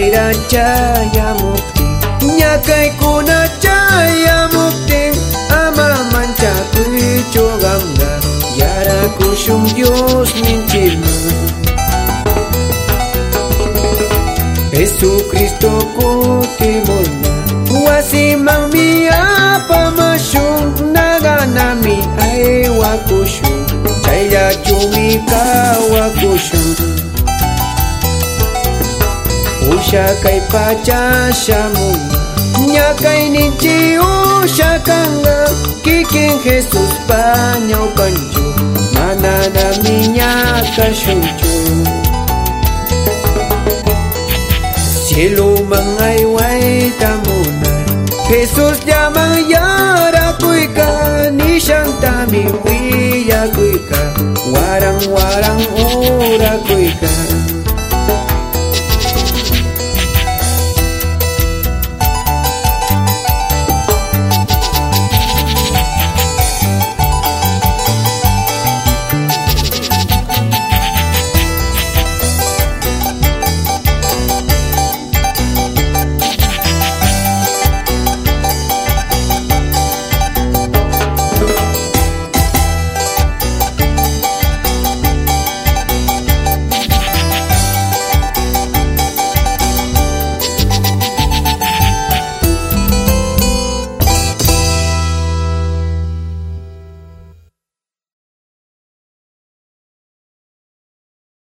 kayra chayamukti ñakaykuna chayamukti ama manchakuychu qamqa yarakushun Dios ninchikman Jesucristo kutimuna wasimanmi apamashun naganami aywakushun chayllachumi kawakushun shakai pachashamun ñakay ninchiu shakanga kikin jesús pañaw panchu mananami ñakashunchu ciluman aywaytamuna jesús llaman ya nishantami ka.